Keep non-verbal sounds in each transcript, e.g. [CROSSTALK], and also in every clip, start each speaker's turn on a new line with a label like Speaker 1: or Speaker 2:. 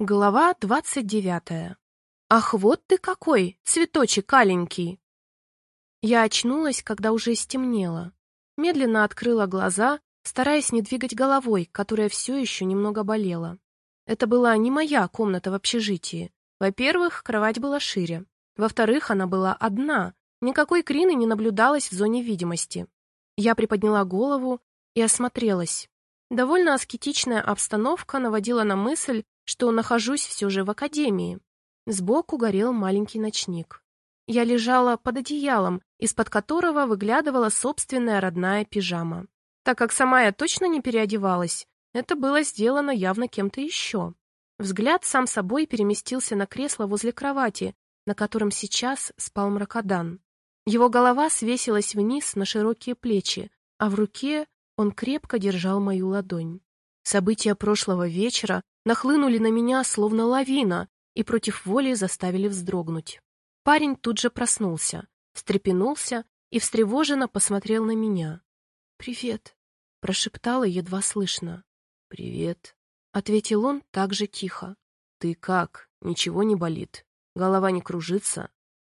Speaker 1: Глава двадцать девятая. Ах, вот ты какой, цветочек аленький! Я очнулась, когда уже стемнело. Медленно открыла глаза, стараясь не двигать головой, которая все еще немного болела. Это была не моя комната в общежитии. Во-первых, кровать была шире. Во-вторых, она была одна. Никакой Крины не наблюдалось в зоне видимости. Я приподняла голову и осмотрелась. Довольно аскетичная обстановка наводила на мысль, что нахожусь все же в академии. Сбоку горел маленький ночник. Я лежала под одеялом, из-под которого выглядывала собственная родная пижама. Так как сама я точно не переодевалась, это было сделано явно кем-то еще. Взгляд сам собой переместился на кресло возле кровати, на котором сейчас спал мракодан. Его голова свесилась вниз на широкие плечи, а в руке он крепко держал мою ладонь. События прошлого вечера нахлынули на меня, словно лавина, и против воли заставили вздрогнуть. Парень тут же проснулся, встрепенулся и встревоженно посмотрел на меня. «Привет», — прошептала едва слышно.
Speaker 2: «Привет», —
Speaker 1: ответил он так же тихо.
Speaker 2: «Ты как? Ничего не болит? Голова не кружится?»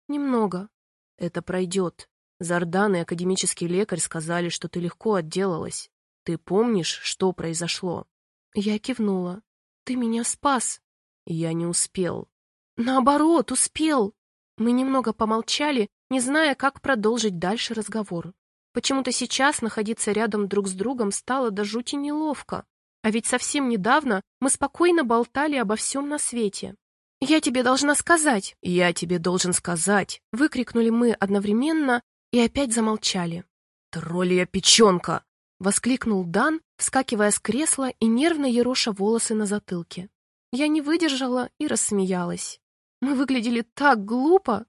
Speaker 1: «Немного».
Speaker 2: «Это пройдет. Зардан и академический лекарь сказали, что ты легко отделалась. Ты помнишь, что произошло?»
Speaker 1: Я кивнула. «Ты меня спас!»
Speaker 2: Я не успел.
Speaker 1: «Наоборот, успел!» Мы немного помолчали, не зная, как продолжить дальше разговор. Почему-то сейчас находиться рядом друг с другом стало до жути неловко. А ведь совсем недавно мы спокойно болтали обо всем на свете. «Я тебе должна сказать!»
Speaker 2: «Я тебе должен сказать!»
Speaker 1: Выкрикнули мы одновременно, и опять замолчали.
Speaker 2: «Троллья печенка!»
Speaker 1: — воскликнул Дан, вскакивая с кресла и нервно ероша волосы на затылке. Я не выдержала и рассмеялась. Мы выглядели так глупо.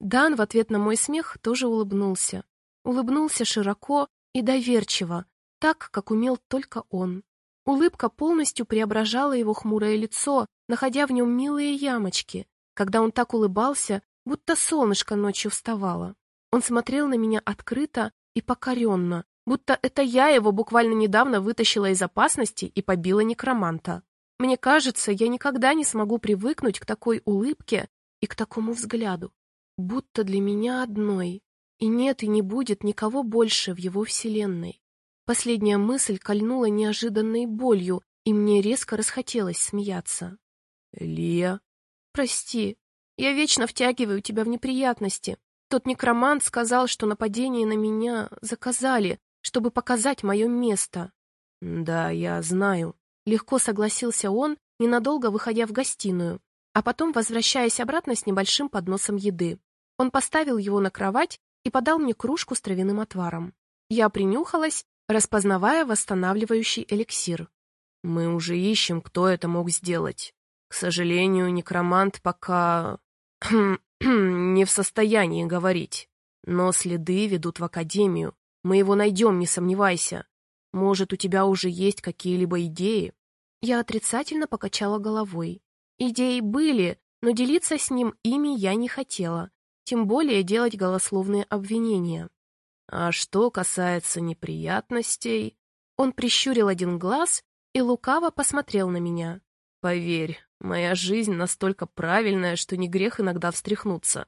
Speaker 1: Дан в ответ на мой смех тоже улыбнулся. Улыбнулся широко и доверчиво, так, как умел только он. Улыбка полностью преображала его хмурое лицо, находя в нем милые ямочки. Когда он так улыбался, будто солнышко ночью вставало. Он смотрел на меня открыто и покоренно, будто это я его буквально недавно вытащила из опасности и побила некроманта. Мне кажется, я никогда не смогу привыкнуть к такой улыбке и к такому взгляду. Будто для меня одной. И нет и не будет никого больше в его вселенной. Последняя мысль кольнула неожиданной болью, и мне резко расхотелось смеяться.
Speaker 2: «Лия?»
Speaker 1: «Прости, я вечно втягиваю тебя в неприятности. Тот некромант сказал, что нападение на меня заказали, чтобы показать мое место.
Speaker 2: Да, я знаю.
Speaker 1: Легко согласился он, ненадолго выходя в гостиную, а потом возвращаясь обратно с небольшим подносом еды. Он поставил его на кровать и подал мне кружку с травяным отваром. Я принюхалась, распознавая восстанавливающий эликсир.
Speaker 2: Мы уже ищем, кто это мог сделать. К сожалению, некромант пока... [CLEARS THROAT] не в состоянии говорить. Но следы ведут в академию. Мы его найдем, не сомневайся. Может, у тебя уже есть какие-либо идеи?»
Speaker 1: Я отрицательно покачала головой. Идеи были, но делиться с ним ими я не хотела, тем более делать голословные обвинения.
Speaker 2: А что касается неприятностей...
Speaker 1: Он прищурил один глаз и лукаво посмотрел на меня.
Speaker 2: Поверь, моя жизнь настолько правильная, что не грех иногда встряхнуться.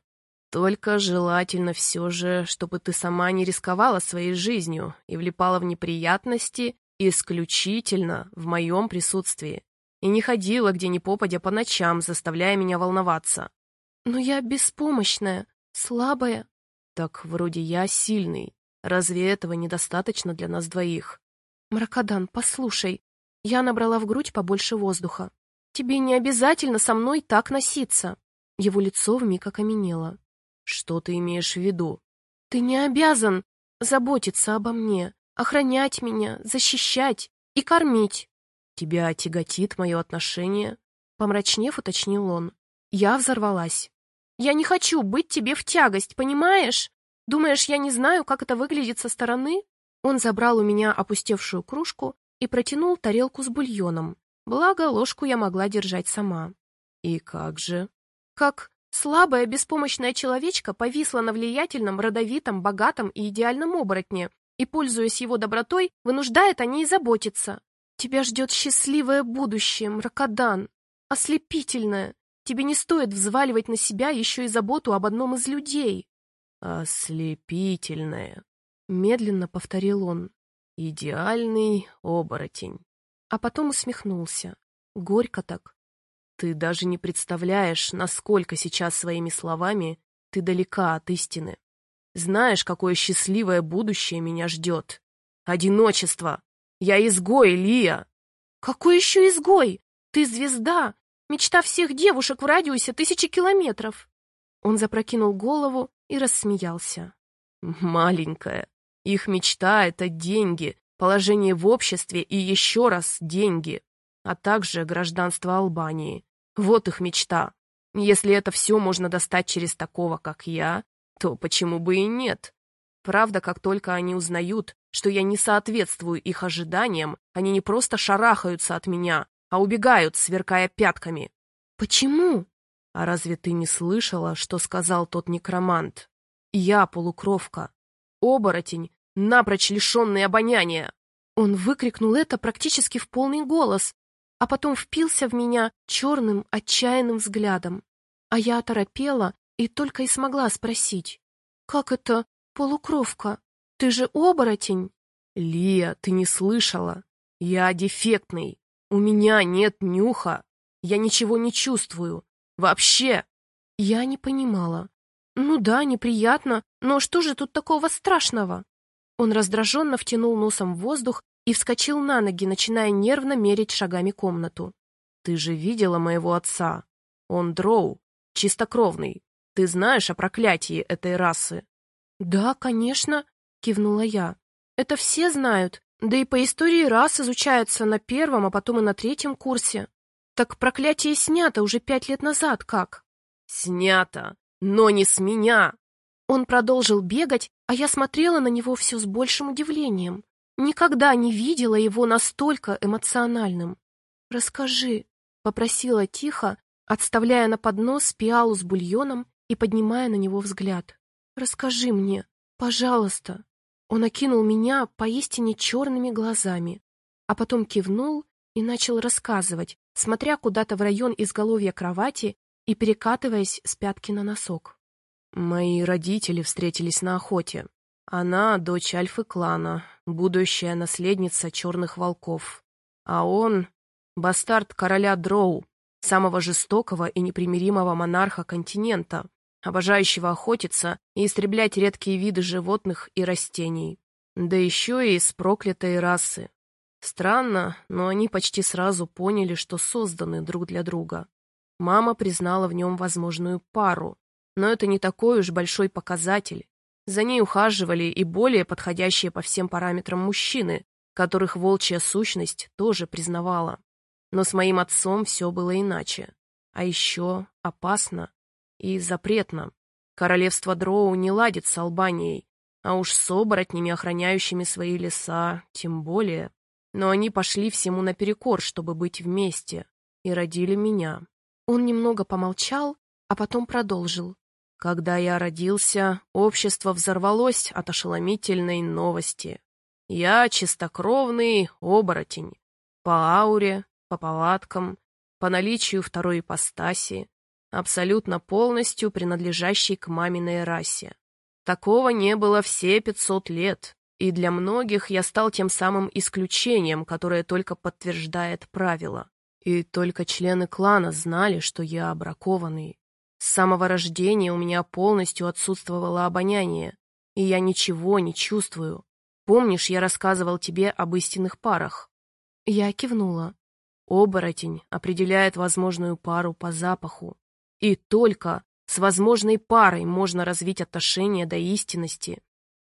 Speaker 2: Только желательно все же, чтобы ты сама не рисковала своей жизнью и влипала в неприятности исключительно в моем присутствии. И не ходила где ни попадя по ночам, заставляя меня волноваться.
Speaker 1: Но я беспомощная, слабая.
Speaker 2: Так вроде я сильный. Разве этого недостаточно для нас двоих?
Speaker 1: Мракодан, послушай. Я набрала в грудь побольше воздуха. Тебе не обязательно со мной так носиться. Его лицо вмиг окаменело.
Speaker 2: Что ты имеешь в виду?
Speaker 1: Ты не обязан заботиться обо мне, охранять меня, защищать и кормить.
Speaker 2: Тебя тяготит мое отношение?
Speaker 1: Помрачнев, уточнил он. Я взорвалась. Я не хочу быть тебе в тягость, понимаешь? Думаешь, я не знаю, как это выглядит со стороны? Он забрал у меня опустевшую кружку и протянул тарелку с бульоном. Благо, ложку я могла держать сама.
Speaker 2: И как же?
Speaker 1: Как слабая, беспомощная человечка повисла на влиятельном, родовитом, богатом и идеальном оборотне и, пользуясь его добротой, вынуждает о ней заботиться. Тебя ждет счастливое будущее, мракодан. Ослепительная. Тебе не стоит взваливать на себя еще и заботу об одном из людей.
Speaker 2: Ослепительная. Медленно повторил он. Идеальный оборотень.
Speaker 1: А потом усмехнулся. Горько так.
Speaker 2: Ты даже не представляешь, насколько сейчас своими словами ты далека от истины. Знаешь, какое счастливое будущее меня ждет? Одиночество. Я изгой, Лия.
Speaker 1: Какой еще изгой? Ты звезда. Мечта всех девушек в радиусе тысячи километров. Он запрокинул голову и рассмеялся.
Speaker 2: Маленькая. Их мечта — это деньги, положение в обществе и еще раз деньги, а также гражданство Албании. Вот их мечта. Если это все можно достать через такого, как я, то почему бы и нет? Правда, как только они узнают, что я не соответствую их ожиданиям, они не просто шарахаются от меня, а убегают, сверкая пятками.
Speaker 1: Почему?
Speaker 2: А разве ты не слышала, что сказал тот некромант? Я полукровка. Оборотень, напрочь лишенный обоняния.
Speaker 1: Он выкрикнул это практически в полный голос, а потом впился в меня черным, отчаянным взглядом. А я оторопела и только и смогла спросить. «Как это полукровка? Ты же оборотень?»
Speaker 2: «Лия, ты не слышала? Я дефектный. У меня нет нюха. Я ничего не чувствую. Вообще!»
Speaker 1: Я не понимала. «Ну да, неприятно, но что же тут такого страшного?» Он раздраженно втянул носом в воздух и вскочил на ноги, начиная нервно мерить шагами комнату.
Speaker 2: «Ты же видела моего отца? Он дроу, чистокровный. Ты знаешь о проклятии этой расы?»
Speaker 1: «Да, конечно», — кивнула я. «Это все знают, да и по истории рас изучается на первом, а потом и на третьем курсе. Так проклятие снято уже пять лет назад, как?»
Speaker 2: «Снято, но не с меня!»
Speaker 1: Он продолжил бегать, а я смотрела на него все с большим удивлением. Никогда не видела его настолько эмоциональным. «Расскажи», — попросила тихо, отставляя на поднос пиалу с бульоном и поднимая на него взгляд. «Расскажи мне, пожалуйста». Он окинул меня поистине черными глазами, а потом кивнул и начал рассказывать, смотря куда-то в район изголовья кровати и перекатываясь с пятки на носок.
Speaker 2: Мои родители встретились на охоте. Она — дочь альфы-клана, будущая наследница черных волков. А он — бастард короля Дроу, самого жестокого и непримиримого монарха континента, обожающего охотиться и истреблять редкие виды животных и растений. Да еще и из проклятой расы. Странно, но они почти сразу поняли, что созданы друг для друга. Мама признала в нем возможную пару, но это не такой уж большой показатель. За ней ухаживали и более подходящие по всем параметрам мужчины, которых волчья сущность тоже признавала. Но с моим отцом все было иначе. А еще опасно и запретно. Королевство Дроу не ладит с Албанией, а уж с оборотнями, охраняющими свои леса, тем более. Но они пошли всему наперекор, чтобы быть вместе, и родили меня.
Speaker 1: Он немного помолчал, а потом продолжил.
Speaker 2: Когда я родился, общество взорвалось от ошеломительной новости. Я чистокровный оборотень. По ауре, по повадкам, по наличию второй ипостаси, абсолютно полностью принадлежащий к маминой расе. Такого не было все пятьсот лет, и для многих я стал тем самым исключением, которое только подтверждает правило. И только члены клана знали, что я бракованный. С самого рождения у меня полностью отсутствовало обоняние, и я ничего не чувствую. Помнишь, я рассказывал тебе об истинных парах?
Speaker 1: Я кивнула.
Speaker 2: Оборотень определяет возможную пару по запаху. И только с возможной парой можно развить отношения до истинности.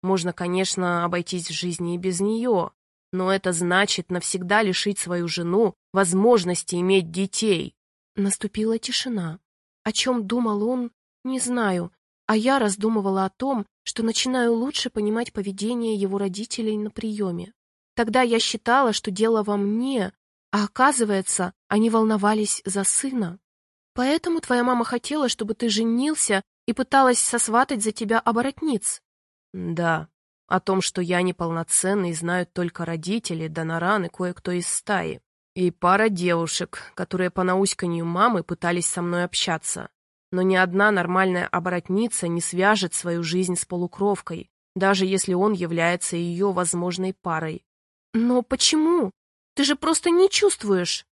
Speaker 2: Можно, конечно, обойтись в жизни и без нее, но это значит навсегда лишить свою жену возможности иметь детей.
Speaker 1: Наступила тишина. О чем думал он, не знаю, а я раздумывала о том, что начинаю лучше понимать поведение его родителей на приеме. Тогда я считала, что дело во мне, а оказывается, они волновались за сына. Поэтому твоя мама хотела, чтобы ты женился и пыталась сосватать за тебя оборотниц.
Speaker 2: Да, о том, что я неполноценный, знают только родители, Доноран и кое-кто из стаи. И пара девушек, которые по науськанью мамы пытались со мной общаться. Но ни одна нормальная оборотница не свяжет свою жизнь с полукровкой, даже если он является ее возможной парой.
Speaker 1: Но почему? Ты же просто не чувствуешь.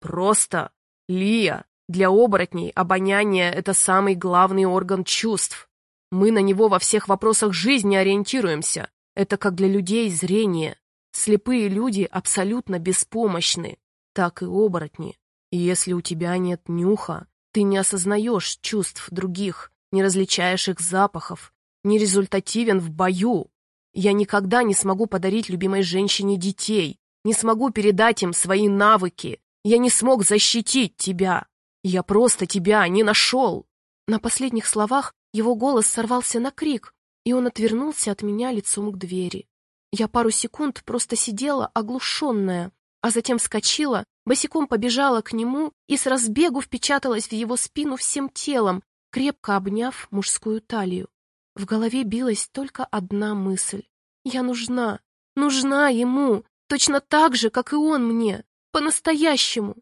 Speaker 2: Просто. Лия, для оборотней обоняние — это самый главный орган чувств. Мы на него во всех вопросах жизни ориентируемся. Это как для людей зрение. Слепые люди абсолютно беспомощны, так и оборотни. И если у тебя нет нюха, ты не осознаешь чувств других, не различаешь их запахов, не результативен в бою. Я никогда не смогу подарить любимой женщине детей, не смогу передать им свои навыки. Я не смог защитить тебя. Я просто тебя не нашел!»
Speaker 1: На последних словах его голос сорвался на крик, и он отвернулся от меня лицом к двери. Я пару секунд просто сидела, оглушенная, а затем вскочила, босиком побежала к нему и с разбегу впечаталась в его спину всем телом, крепко обняв мужскую талию. В голове билась только одна мысль. Я нужна, нужна ему, точно так же, как и он мне, по-настоящему.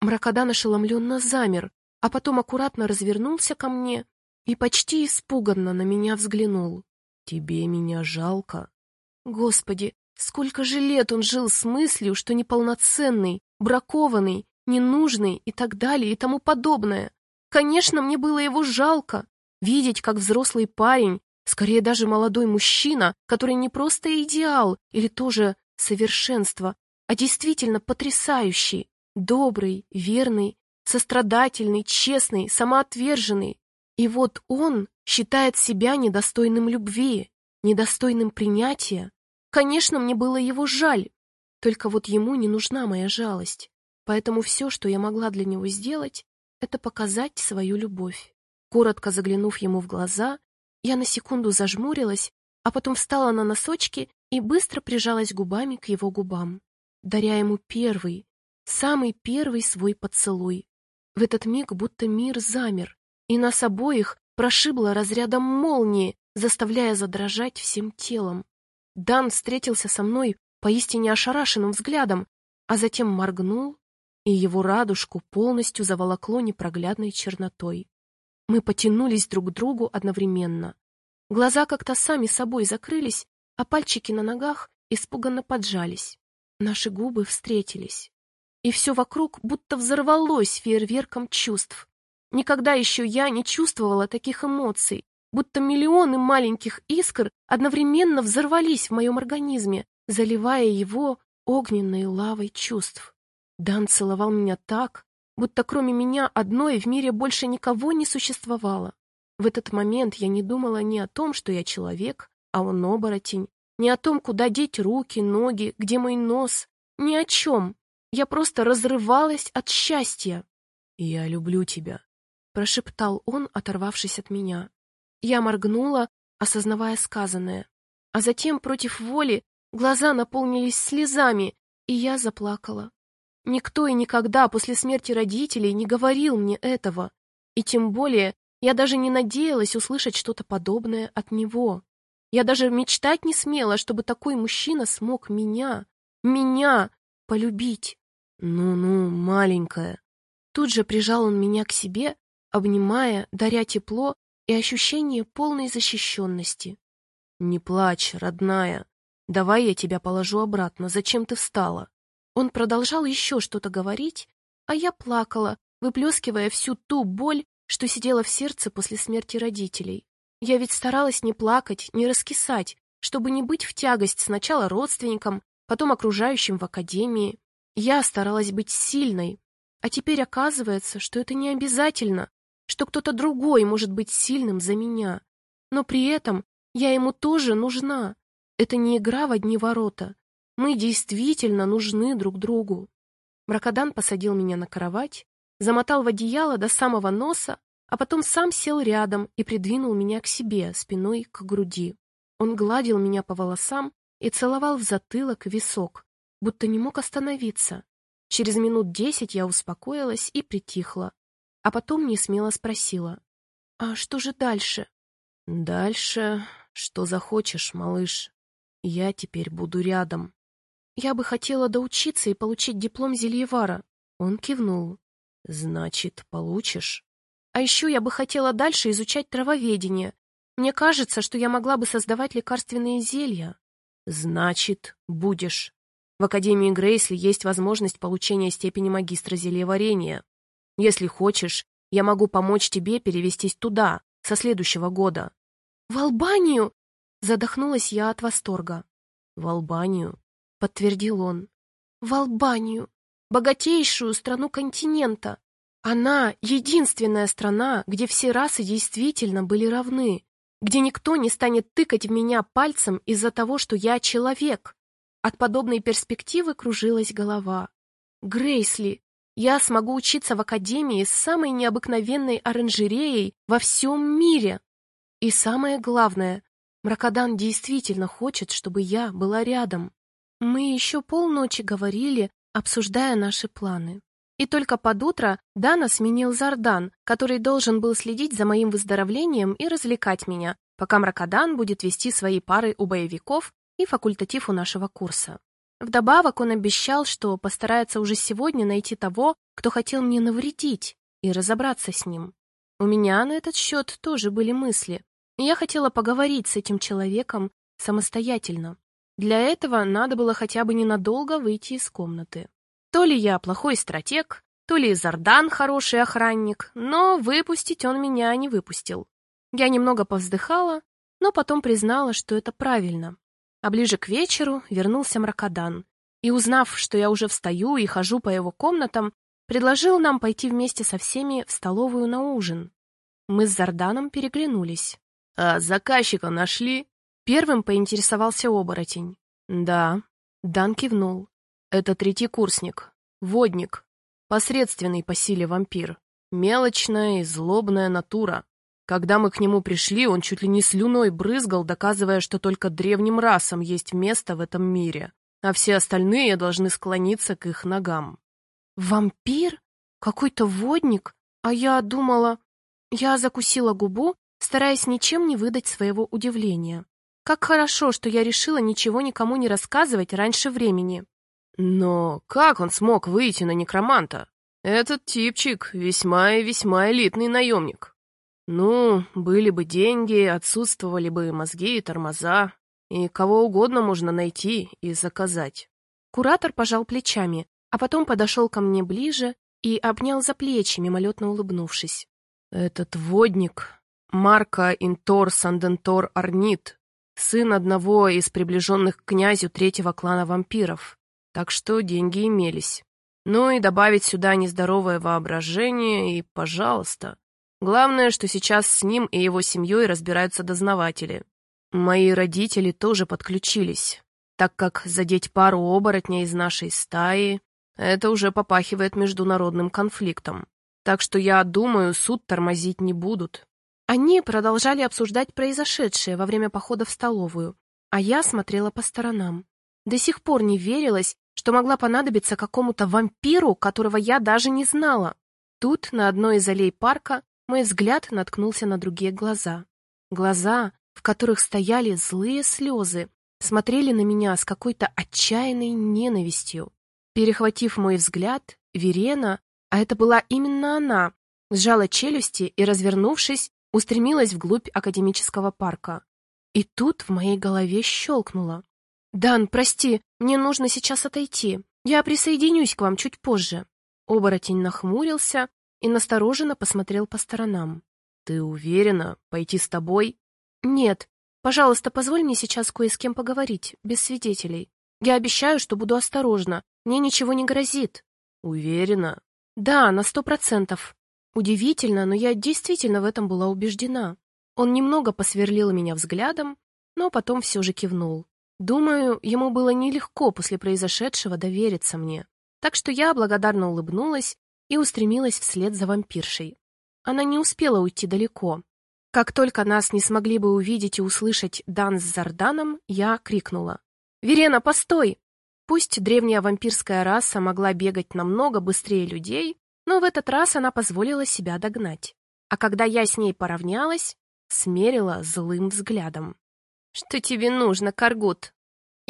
Speaker 1: Мракодан ошеломленно замер, а потом аккуратно развернулся ко мне и почти испуганно на меня взглянул.
Speaker 2: «Тебе меня жалко?»
Speaker 1: Господи, сколько же лет он жил с мыслью, что неполноценный, бракованный, ненужный и так далее и тому подобное. Конечно, мне было его жалко. Видеть, как взрослый парень, скорее даже молодой мужчина, который не просто идеал или тоже совершенство, а действительно потрясающий, Добрый, верный, сострадательный, честный, самоотверженный. И вот он считает себя недостойным любви, недостойным принятия. Конечно, мне было его жаль, только вот ему не нужна моя жалость. Поэтому все, что я могла для него сделать, это показать свою любовь. Коротко заглянув ему в глаза, я на секунду зажмурилась, а потом встала на носочки и быстро прижалась губами к его губам, даря ему первый, самый первый свой поцелуй. В этот миг будто мир замер, и нас обоих прошибло разрядом молнии, заставляя задрожать всем телом. Дан встретился со мной поистине ошарашенным взглядом, а затем моргнул, и его радужку полностью заволокло непроглядной чернотой. Мы потянулись друг к другу одновременно. Глаза как-то сами собой закрылись, а пальчики на ногах испуганно поджались. Наши губы встретились и все вокруг будто взорвалось фейерверком чувств. Никогда еще я не чувствовала таких эмоций, будто миллионы маленьких искр одновременно взорвались в моем организме, заливая его огненной лавой чувств. Дан целовал меня так, будто кроме меня одной в мире больше никого не существовало. В этот момент я не думала ни о том, что я человек, а он оборотень, ни о том, куда деть руки, ноги, где мой нос, ни о чем. Я просто разрывалась от счастья.
Speaker 2: «Я люблю тебя», —
Speaker 1: прошептал он, оторвавшись от меня. Я моргнула, осознавая сказанное. А затем, против воли, глаза наполнились слезами, и я заплакала. Никто и никогда после смерти родителей не говорил мне этого, и тем более я даже не надеялась услышать что-то подобное от него. Я даже мечтать не смела, чтобы такой мужчина смог меня, меня полюбить.
Speaker 2: «Ну-ну, маленькая».
Speaker 1: Тут же прижал он меня к себе, обнимая, даря тепло и ощущение полной защищенности.
Speaker 2: «Не плачь, родная. Давай я тебя положу обратно. Зачем ты встала?»
Speaker 1: Он продолжал еще что-то говорить, а я плакала, выплескивая всю ту боль, что сидела в сердце после смерти родителей. Я ведь старалась не плакать, не раскисать, чтобы не быть в тягость сначала родственникам, потом окружающим в академии. Я старалась быть сильной, а теперь оказывается, что это не обязательно, что кто-то другой может быть сильным за меня. Но при этом я ему тоже нужна. Это не игра в одни ворота. Мы действительно нужны друг другу. Мракодан посадил меня на кровать, замотал в одеяло до самого носа, а потом сам сел рядом и придвинул меня к себе, спиной к груди. Он гладил меня по волосам и целовал в затылок и висок, будто не мог остановиться. Через минут десять я успокоилась и притихла, а потом не смело спросила. «А что же дальше?»
Speaker 2: «Дальше, что захочешь, малыш. Я теперь буду рядом».
Speaker 1: Я бы хотела доучиться и получить диплом зельевара. Он кивнул.
Speaker 2: Значит, получишь?
Speaker 1: А еще я бы хотела дальше изучать травоведение. Мне кажется, что я могла бы создавать лекарственные зелья.
Speaker 2: Значит, будешь. В Академии Грейсли есть возможность получения степени магистра зельеварения. Если хочешь, я могу помочь тебе перевестись туда, со следующего года.
Speaker 1: В Албанию? Задохнулась я от восторга.
Speaker 2: В Албанию, подтвердил он.
Speaker 1: В Албанию, богатейшую страну континента. Она — единственная страна, где все расы действительно были равны, где никто не станет тыкать в меня пальцем из-за того, что я человек. От подобной перспективы кружилась голова. Грейсли, я смогу учиться в академии с самой необыкновенной оранжереей во всем мире. И самое главное, Мракодан действительно хочет, чтобы я была рядом. Мы еще полночи говорили, обсуждая наши планы. И только под утро Дана сменил Зардан, который должен был следить за моим выздоровлением и развлекать меня, пока Мракодан будет вести свои пары у боевиков и факультатив у нашего курса. Вдобавок он обещал, что постарается уже сегодня найти того, кто хотел мне навредить, и разобраться с ним. У меня на этот счет тоже были мысли, и я хотела поговорить с этим человеком самостоятельно. Для этого надо было хотя бы ненадолго выйти из комнаты. То ли я плохой стратег, то ли Зардан хороший охранник, но выпустить он меня не выпустил. Я немного повздыхала, но потом признала, что это правильно. А ближе к вечеру вернулся Мракодан и, узнав, что я уже встаю и хожу по его комнатам, предложил нам пойти вместе со всеми в столовую на ужин. Мы с Зарданом переглянулись.
Speaker 2: «А заказчика нашли?»
Speaker 1: Первым поинтересовался оборотень.
Speaker 2: «Да».
Speaker 1: Дан кивнул.
Speaker 2: «Это третий курсник, водник, посредственный по силе вампир, мелочная и злобная натура. Когда мы к нему пришли, он чуть ли не слюной брызгал, доказывая, что только древним расам есть место в этом мире, а все остальные должны склониться к их ногам.
Speaker 1: «Вампир? Какой-то водник? А я думала...» Я закусила губу, стараясь ничем не выдать своего удивления. Как хорошо, что я решила ничего никому не рассказывать раньше времени.
Speaker 2: Но как он смог выйти на некроманта? Этот типчик весьма и весьма элитный наемник. Ну, были бы деньги, отсутствовали бы мозги и тормоза, и кого угодно можно найти и заказать.
Speaker 1: Куратор пожал плечами, а потом подошел ко мне ближе и обнял за плечи, мимолетно улыбнувшись.
Speaker 2: Этот водник — Марка Интор Сандентор Арнит, сын одного из приближенных к князю третьего клана вампиров, так что деньги имелись. Ну и добавить сюда нездоровое воображение, и пожалуйста. Главное, что сейчас с ним и его семьей разбираются дознаватели. Мои родители тоже подключились, так как задеть пару оборотней из нашей стаи — это уже попахивает международным конфликтом. Так что я думаю, суд тормозить не будут.
Speaker 1: Они продолжали обсуждать произошедшее во время похода в столовую, а я смотрела по сторонам. До сих пор не верилось, что могла понадобиться какому-то вампиру, которого я даже не знала. Тут, на одной из аллей парка, мой взгляд наткнулся на другие глаза. Глаза, в которых стояли злые слезы, смотрели на меня с какой-то отчаянной ненавистью. Перехватив мой взгляд, Верена, а это была именно она, сжала челюсти и, развернувшись, устремилась вглубь академического парка. И тут в моей голове щелкнуло. «Дан, прости, мне нужно сейчас отойти. Я присоединюсь к вам чуть позже». Оборотень нахмурился, и настороженно посмотрел по сторонам.
Speaker 2: «Ты уверена? Пойти с тобой?»
Speaker 1: «Нет. Пожалуйста, позволь мне сейчас кое с кем поговорить, без свидетелей. Я обещаю, что буду осторожна. Мне ничего не грозит».
Speaker 2: «Уверена?»
Speaker 1: «Да, на сто процентов». Удивительно, но я действительно в этом была убеждена. Он немного посверлил меня взглядом, но потом все же кивнул. Думаю, ему было нелегко после произошедшего довериться мне. Так что я благодарно улыбнулась и устремилась вслед за вампиршей. Она не успела уйти далеко. Как только нас не смогли бы увидеть и услышать Дан с Зарданом, я крикнула. «Верена, постой!» Пусть древняя вампирская раса могла бегать намного быстрее людей, но в этот раз она позволила себя догнать. А когда я с ней поравнялась, смерила злым взглядом. «Что тебе нужно, Каргут?»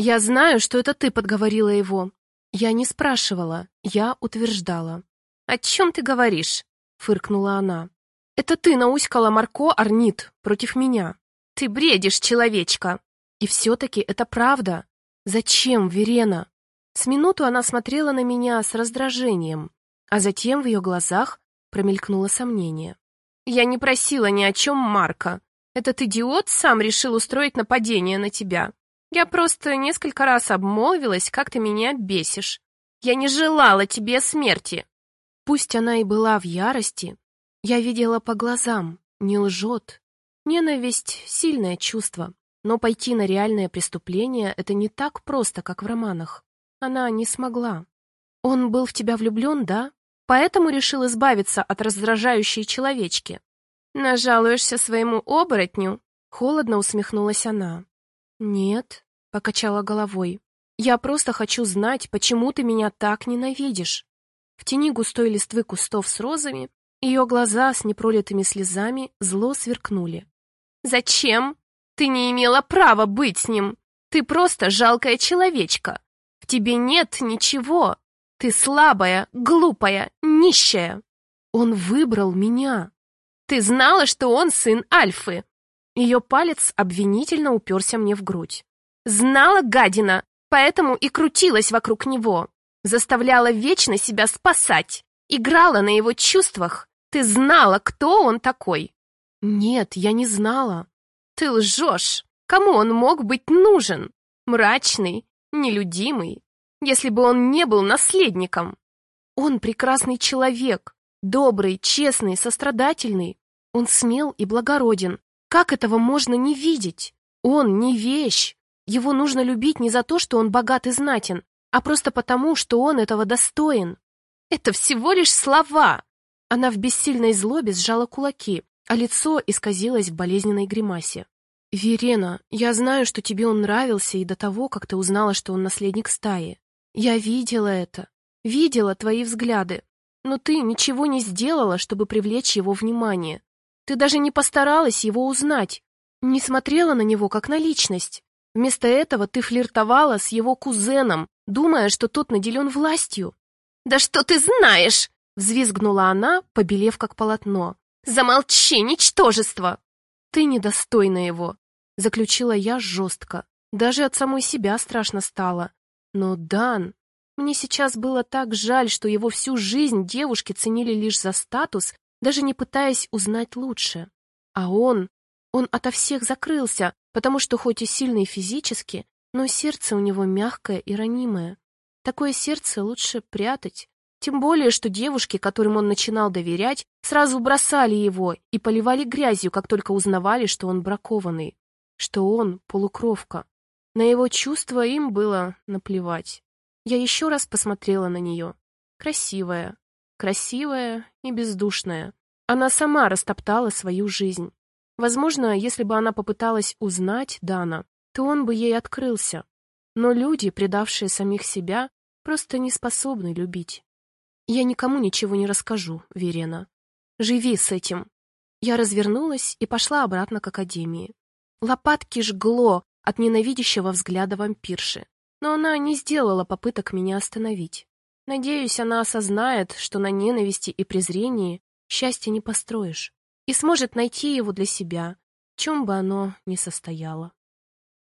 Speaker 1: Я знаю, что это ты подговорила его. Я не спрашивала, я утверждала.
Speaker 2: О чем ты говоришь?
Speaker 1: Фыркнула она. Это ты науськала Марко Арнит против меня.
Speaker 2: Ты бредишь, человечка.
Speaker 1: И все-таки это правда. Зачем, Верена? С минуту она смотрела на меня с раздражением, а затем в ее глазах промелькнуло сомнение.
Speaker 2: «Я не просила ни о чем Марка. Этот идиот сам решил устроить нападение на тебя. Я просто несколько раз обмолвилась, как ты меня бесишь. Я не желала тебе смерти».
Speaker 1: Пусть она и была в ярости, я видела по глазам, не лжет. Ненависть — сильное чувство, но пойти на реальное преступление — это не так просто, как в романах. Она не смогла. Он был в тебя влюблен, да? Поэтому решил избавиться от раздражающей человечки.
Speaker 2: Нажалуешься своему оборотню?
Speaker 1: Холодно усмехнулась она. Нет, покачала головой. Я просто хочу знать, почему ты меня так ненавидишь. В тени густой листвы кустов с розами ее глаза с непролитыми слезами зло сверкнули.
Speaker 2: «Зачем? Ты не имела права быть с ним. Ты просто жалкая человечка. В тебе нет ничего. Ты слабая, глупая, нищая.
Speaker 1: Он выбрал меня.
Speaker 2: Ты знала, что он сын Альфы.
Speaker 1: Ее палец обвинительно уперся мне в грудь.
Speaker 2: Знала, гадина, поэтому и крутилась вокруг него. Заставляла вечно себя спасать. Играла на его чувствах. Ты знала, кто он такой.
Speaker 1: Нет, я не знала.
Speaker 2: Ты лжешь. Кому он мог быть нужен? Мрачный, нелюдимый, если бы он не был наследником.
Speaker 1: Он прекрасный человек, добрый, честный, сострадательный. Он смел и благороден. Как этого можно не видеть? Он не вещь. Его нужно любить не за то, что он богат и знатен, а просто потому, что он этого достоин.
Speaker 2: Это всего лишь слова.
Speaker 1: Она в бессильной злобе сжала кулаки, а лицо исказилось в болезненной гримасе. «Верена, я знаю, что тебе он нравился и до того, как ты узнала, что он наследник стаи. Я видела это, видела твои взгляды, но ты ничего не сделала, чтобы привлечь его внимание. Ты даже не постаралась его узнать, не смотрела на него как на личность. Вместо этого ты флиртовала с его кузеном, думая, что тот наделен властью.
Speaker 2: «Да что ты знаешь?»
Speaker 1: — взвизгнула она, побелев как полотно.
Speaker 2: «Замолчи, ничтожество!»
Speaker 1: «Ты недостойна его», — заключила я жестко. Даже от самой себя страшно стало. Но Дан... Мне сейчас было так жаль, что его всю жизнь девушки ценили лишь за статус, даже не пытаясь узнать лучше. А он... Он ото всех закрылся, потому что хоть и сильный физически, но сердце у него мягкое и ранимое. Такое сердце лучше прятать. Тем более, что девушки, которым он начинал доверять, сразу бросали его и поливали грязью, как только узнавали, что он бракованный, что он полукровка. На его чувства им было наплевать. Я еще раз посмотрела на нее. Красивая, красивая и бездушная. Она сама растоптала свою жизнь. Возможно, если бы она попыталась узнать Дана, то он бы ей открылся. Но люди, предавшие самих себя, просто не способны любить. Я никому ничего не расскажу, Верена. Живи с этим. Я развернулась и пошла обратно к академии. Лопатки жгло, от ненавидящего взгляда вампирши. Но она не сделала попыток меня остановить. Надеюсь, она осознает, что на ненависти и презрении счастья не построишь, и сможет найти его для себя, чем бы оно ни состояло.